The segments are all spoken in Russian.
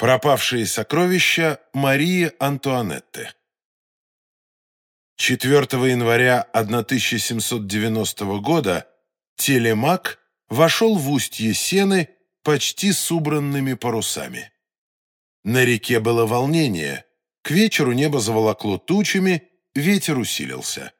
Пропавшие сокровища Марии Антуанетты 4 января 1790 года Телемак вошел в устье Сены почти с убранными парусами. На реке было волнение, к вечеру небо заволокло тучами, ветер усилился.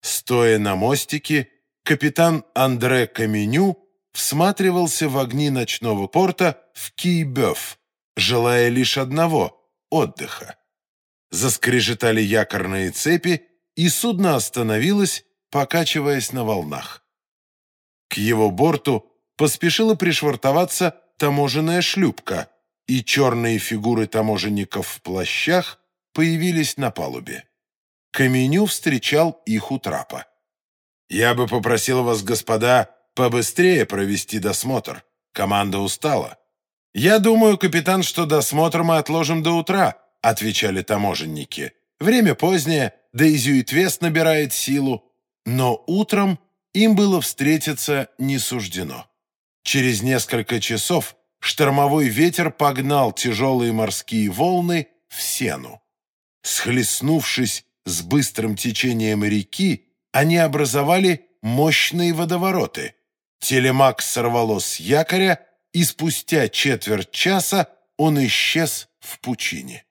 Стоя на мостике, капитан Андре Каменю всматривался в огни ночного порта в Кийбёв, желая лишь одного — отдыха. Заскрежетали якорные цепи, и судно остановилось, покачиваясь на волнах. К его борту поспешила пришвартоваться таможенная шлюпка, и черные фигуры таможенников в плащах появились на палубе. Каменю встречал их у трапа. «Я бы попросил вас, господа, побыстрее провести досмотр. Команда устала». «Я думаю, капитан, что досмотр мы отложим до утра», отвечали таможенники. «Время позднее, да и Зюитвест набирает силу». Но утром им было встретиться не суждено. Через несколько часов штормовой ветер погнал тяжелые морские волны в сену. Схлестнувшись с быстрым течением реки, они образовали мощные водовороты. Телемак сорвало с якоря, и спустя четверть часа он исчез в пучине.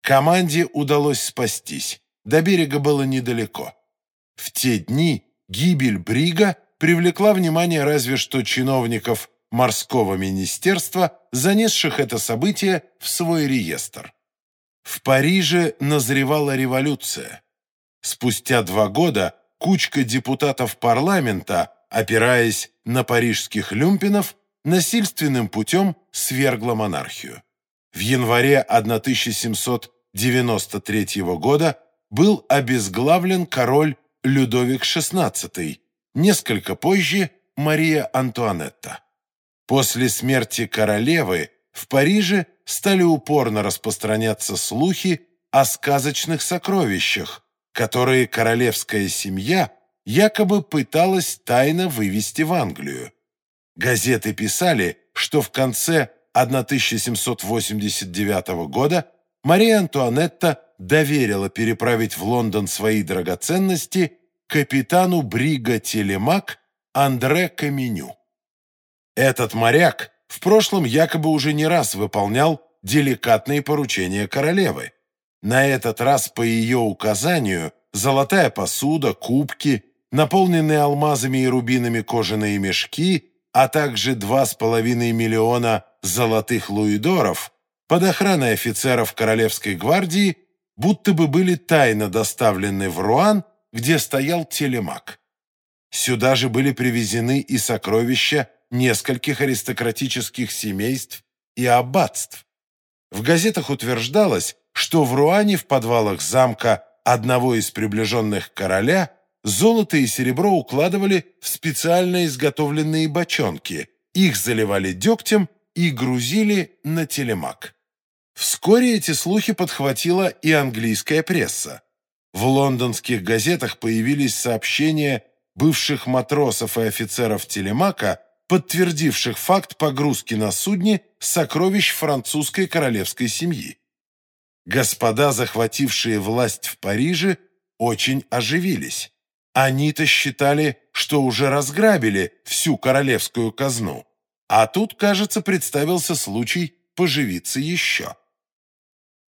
Команде удалось спастись, до берега было недалеко. В те дни гибель Брига привлекла внимание разве что чиновников морского министерства, занесших это событие в свой реестр. В Париже назревала революция. Спустя два года кучка депутатов парламента, опираясь на парижских люмпинов, насильственным путем свергла монархию. В январе 1793 года был обезглавлен король Людовик XVI, несколько позже Мария Антуанетта. После смерти королевы в Париже стали упорно распространяться слухи о сказочных сокровищах, которые королевская семья якобы пыталась тайно вывести в Англию. Газеты писали, что в конце 1789 года Мария Антуанетта доверила переправить в Лондон свои драгоценности капитану Брига Телемак Андре Каменю. Этот моряк в прошлом якобы уже не раз выполнял деликатные поручения королевы. На этот раз по ее указанию золотая посуда, кубки, наполненные алмазами и рубинами кожаные мешки, а также 2,5 миллиона золотых луидоров под охраной офицеров Королевской гвардии будто бы были тайно доставлены в Руан, где стоял телемак. Сюда же были привезены и сокровища нескольких аристократических семейств и аббатств. В газетах утверждалось, что в Руане в подвалах замка одного из приближенных короля золото и серебро укладывали в специально изготовленные бочонки, их заливали дегтем и грузили на телемак. Вскоре эти слухи подхватила и английская пресса. В лондонских газетах появились сообщения бывших матросов и офицеров телемака подтвердивших факт погрузки на судне сокровищ французской королевской семьи. Господа, захватившие власть в Париже, очень оживились. Они-то считали, что уже разграбили всю королевскую казну. А тут, кажется, представился случай поживиться еще.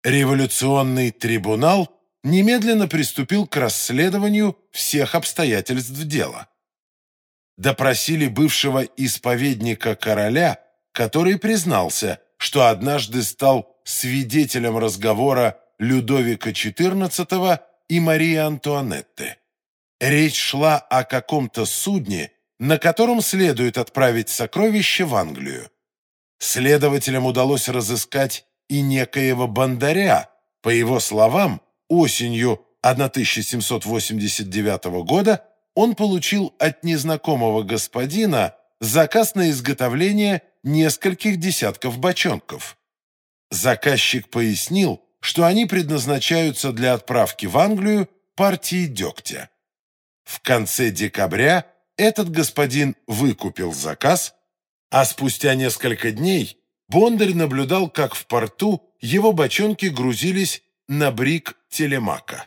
Революционный трибунал немедленно приступил к расследованию всех обстоятельств дела допросили бывшего исповедника короля, который признался, что однажды стал свидетелем разговора Людовика XIV и Марии Антуанетты. Речь шла о каком-то судне, на котором следует отправить сокровища в Англию. Следователям удалось разыскать и некоего бандаря. По его словам, осенью 1789 года он получил от незнакомого господина заказ на изготовление нескольких десятков бочонков. Заказчик пояснил, что они предназначаются для отправки в Англию партии дегтя. В конце декабря этот господин выкупил заказ, а спустя несколько дней Бондарь наблюдал, как в порту его бочонки грузились на брик Телемака.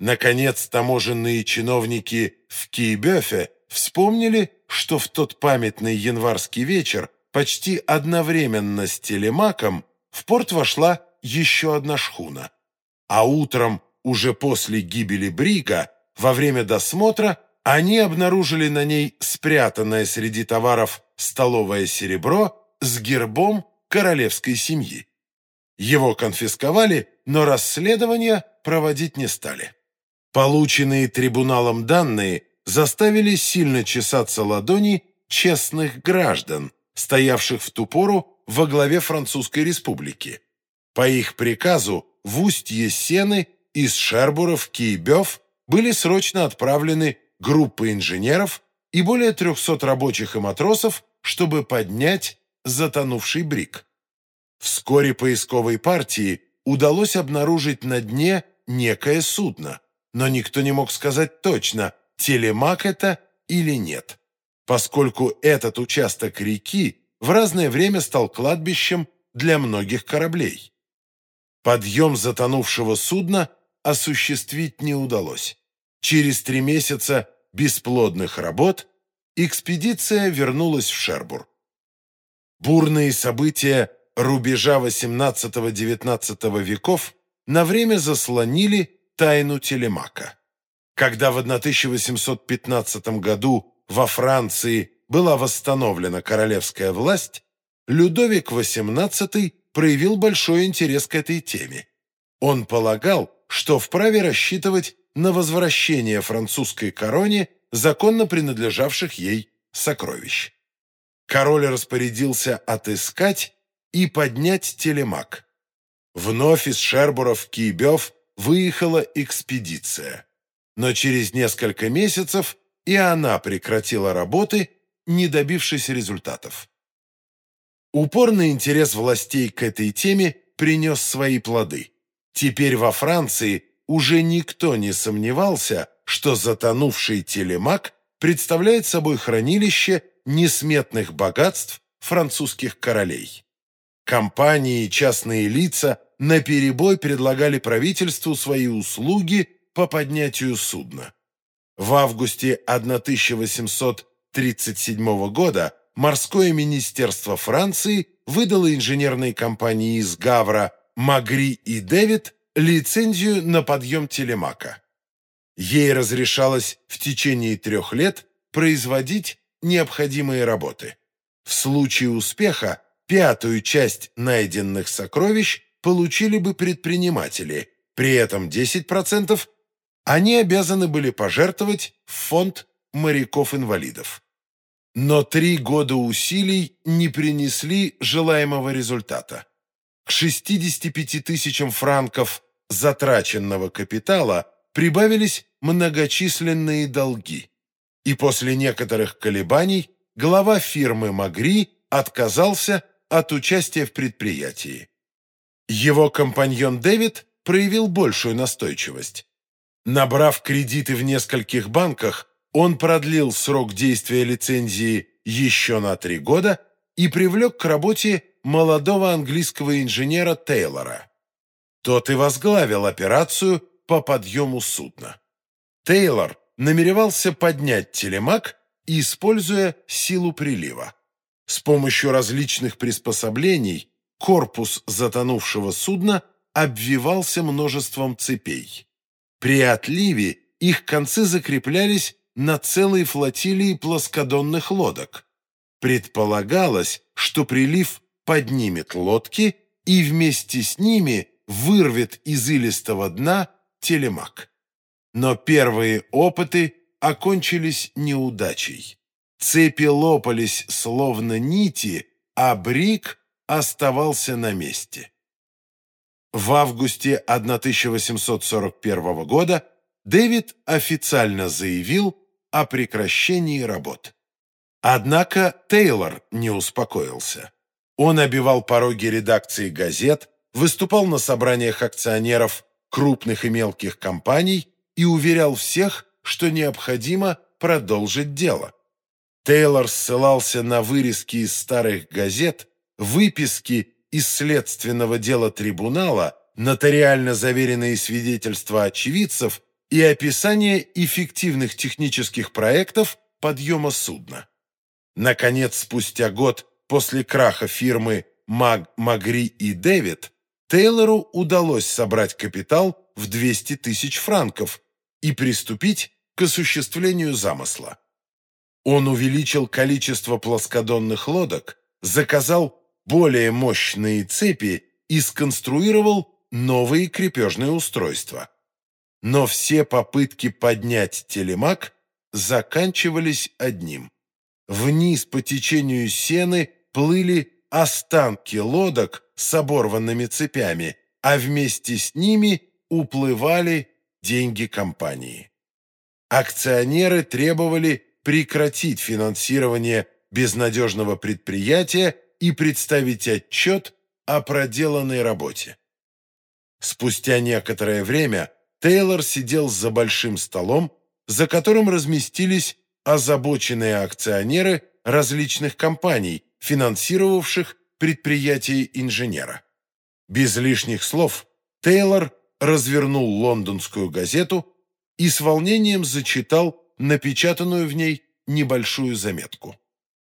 Наконец, таможенные чиновники в Киебёфе вспомнили, что в тот памятный январский вечер почти одновременно с Телемаком в порт вошла еще одна шхуна. А утром, уже после гибели Брига, во время досмотра, они обнаружили на ней спрятанное среди товаров столовое серебро с гербом королевской семьи. Его конфисковали, но расследование проводить не стали. Полученные трибуналом данные заставили сильно чесаться ладони честных граждан, стоявших в ту пору во главе Французской республики. По их приказу в устье Сены из Шербура в Киебёв были срочно отправлены группы инженеров и более 300 рабочих и матросов, чтобы поднять затонувший брик. Вскоре поисковой партии удалось обнаружить на дне некое судно, но никто не мог сказать точно, телемак это или нет, поскольку этот участок реки в разное время стал кладбищем для многих кораблей. Подъем затонувшего судна осуществить не удалось. Через три месяца бесплодных работ экспедиция вернулась в Шербур. Бурные события рубежа XVIII-XIX веков на время заслонили тайну Телемака. Когда в 1815 году во Франции была восстановлена королевская власть, Людовик XVIII проявил большой интерес к этой теме. Он полагал, что вправе рассчитывать на возвращение французской короне законно принадлежавших ей сокровищ. Король распорядился отыскать и поднять телемак. Вновь из Шербура в Киебёв выехала экспедиция. Но через несколько месяцев и она прекратила работы, не добившись результатов. Упорный интерес властей к этой теме принес свои плоды. Теперь во Франции уже никто не сомневался, что затонувший телемак представляет собой хранилище несметных богатств французских королей. Компании и частные лица наперебой предлагали правительству свои услуги по поднятию судна. В августе 1837 года морское министерство Франции выдало инженерной компании из Гавра Магри и Дэвид лицензию на подъем телемака. Ей разрешалось в течение трех лет производить необходимые работы. В случае успеха пятую часть найденных сокровищ получили бы предприниматели, при этом 10% они обязаны были пожертвовать в фонд моряков-инвалидов. Но три года усилий не принесли желаемого результата. К 65 тысячам франков затраченного капитала прибавились многочисленные долги. И после некоторых колебаний глава фирмы «Магри» отказался от участия в предприятии. Его компаньон Дэвид проявил большую настойчивость. Набрав кредиты в нескольких банках, он продлил срок действия лицензии еще на три года и привлек к работе молодого английского инженера Тейлора. Тот и возглавил операцию по подъему судна. Тейлор намеревался поднять телемак, используя силу прилива. С помощью различных приспособлений корпус затонувшего судна обвивался множеством цепей. При отливе их концы закреплялись на целой флотилии плоскодонных лодок. Предполагалось, что прилив поднимет лодки и вместе с ними вырвет из илистого дна телемак. Но первые опыты окончились неудачей. Цепи лопались словно нити, а брик оставался на месте. В августе 1841 года Дэвид официально заявил о прекращении работ. Однако Тейлор не успокоился. Он обивал пороги редакции газет, выступал на собраниях акционеров крупных и мелких компаний и уверял всех, что необходимо продолжить дело. Тейлор ссылался на вырезки из старых газет, выписки из следственного дела трибунала, нотариально заверенные свидетельства очевидцев и описание эффективных технических проектов подъема судна. Наконец, спустя год после краха фирмы Маг, Магри и Дэвид, Тейлору удалось собрать капитал в 200 тысяч франков и приступить к осуществлению замысла. Он увеличил количество плоскодонных лодок, заказал более мощные цепи и сконструировал новые крепежные устройства. Но все попытки поднять телемак заканчивались одним. Вниз по течению сены плыли останки лодок с оборванными цепями, а вместе с ними уплывали деньги компании. Акционеры требовали прекратить финансирование безнадежного предприятия и представить отчет о проделанной работе. Спустя некоторое время Тейлор сидел за большим столом, за которым разместились озабоченные акционеры различных компаний, финансировавших предприятие инженера. Без лишних слов Тейлор развернул лондонскую газету и с волнением зачитал напечатанную в ней небольшую заметку.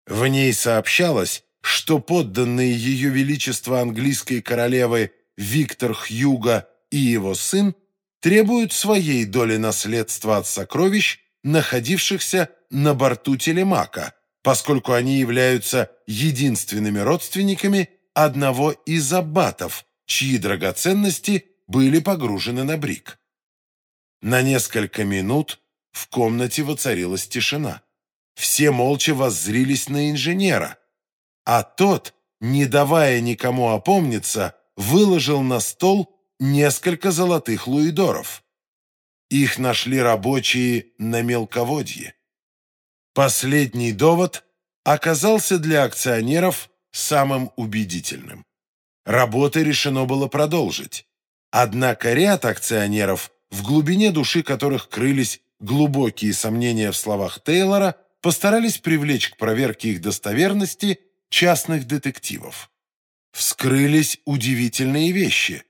В ней сообщалось, что подданные Ее Величества английской королевы Виктор Хьюга и его сын требуют своей доли наследства от сокровищ, находившихся на борту телемака, поскольку они являются единственными родственниками одного из аббатов, чьи драгоценности были погружены на брик. На несколько минут в комнате воцарилась тишина. Все молча воззрились на инженера, а тот, не давая никому опомниться, выложил на стол несколько золотых луидоров. Их нашли рабочие на мелководье. Последний довод оказался для акционеров самым убедительным. Работы решено было продолжить. Однако ряд акционеров, в глубине души которых крылись глубокие сомнения в словах Тейлора, постарались привлечь к проверке их достоверности частных детективов вскрылись удивительные вещи.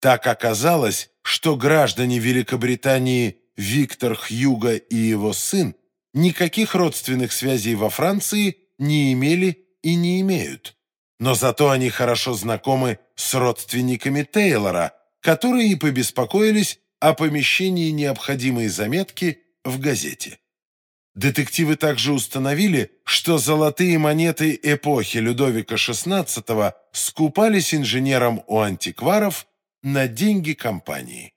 Так оказалось, что граждане Великобритании Виктор Хьюга и его сын никаких родственных связей во Франции не имели и не имеют. Но зато они хорошо знакомы с родственниками Тейлора, которые и побеспокоились о помещении необходимой заметки в газете. Детективы также установили, что золотые монеты эпохи Людовика XVI скупались инженером у антикваров на деньги компании.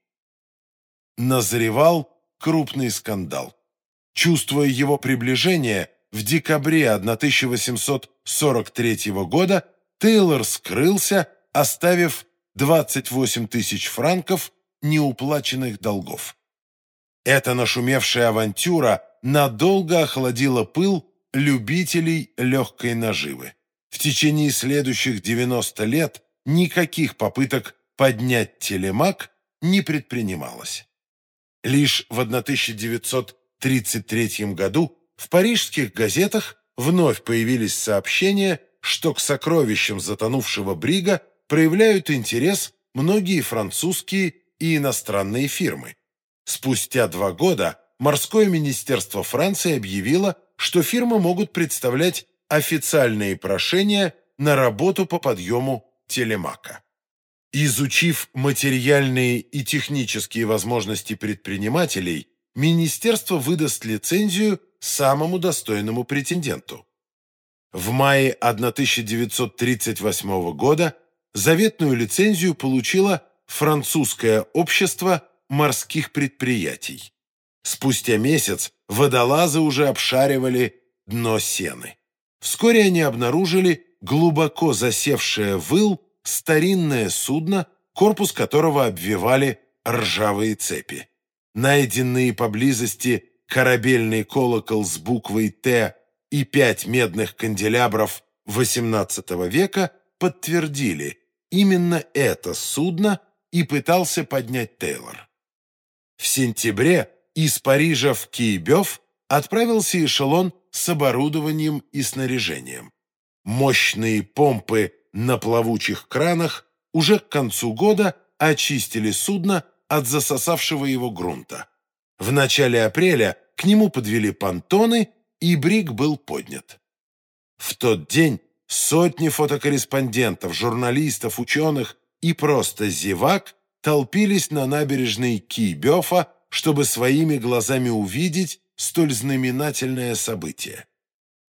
Назревал крупный скандал. Чувствуя его приближение, в декабре 1843 года Тейлор скрылся, оставив 28 тысяч франков неуплаченных долгов. Эта нашумевшая авантюра – надолго охладила пыл любителей легкой наживы. В течение следующих 90 лет никаких попыток поднять телемак не предпринималось. Лишь в 1933 году в парижских газетах вновь появились сообщения, что к сокровищам затонувшего брига проявляют интерес многие французские и иностранные фирмы. Спустя два года морское министерство Франции объявило, что фирмы могут представлять официальные прошения на работу по подъему телемака. Изучив материальные и технические возможности предпринимателей, министерство выдаст лицензию самому достойному претенденту. В мае 1938 года заветную лицензию получило французское общество морских предприятий. Спустя месяц водолазы уже обшаривали дно сены. Вскоре они обнаружили глубоко засевшее выл старинное судно, корпус которого обвивали ржавые цепи. Найденные поблизости корабельный колокол с буквой «Т» и пять медных канделябров XVIII века подтвердили, именно это судно и пытался поднять Тейлор. В сентябре из Парижа в Киебёв отправился эшелон с оборудованием и снаряжением. Мощные помпы на плавучих кранах уже к концу года очистили судно от засосавшего его грунта. В начале апреля к нему подвели понтоны, и брик был поднят. В тот день сотни фотокорреспондентов, журналистов, ученых и просто зевак толпились на набережной Кибёфа, чтобы своими глазами увидеть столь знаменательное событие.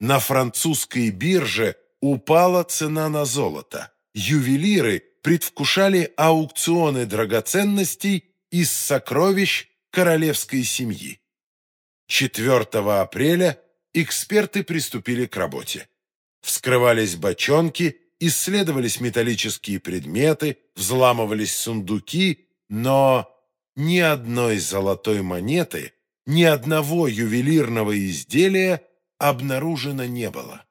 На французской бирже упала цена на золото. Ювелиры предвкушали аукционы драгоценностей из сокровищ королевской семьи. 4 апреля эксперты приступили к работе. Вскрывались бочонки, исследовались металлические предметы, взламывались сундуки, но ни одной золотой монеты, ни одного ювелирного изделия обнаружено не было.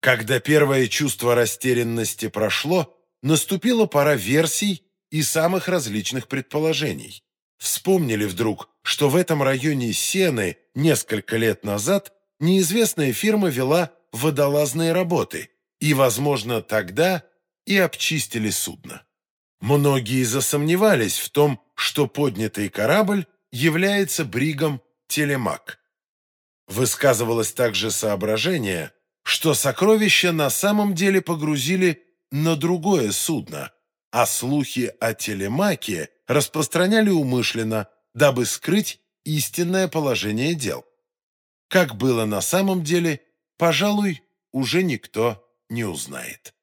Когда первое чувство растерянности прошло, наступила пора версий и самых различных предположений. Вспомнили вдруг, что в этом районе Сены несколько лет назад неизвестная фирма вела водолазные работы, и, возможно, тогда и обчистили судно. Многие засомневались в том, что поднятый корабль является бригом «Телемак». Высказывалось также соображение, что сокровища на самом деле погрузили на другое судно, а слухи о телемаке распространяли умышленно, дабы скрыть истинное положение дел. Как было на самом деле, пожалуй, уже никто не узнает.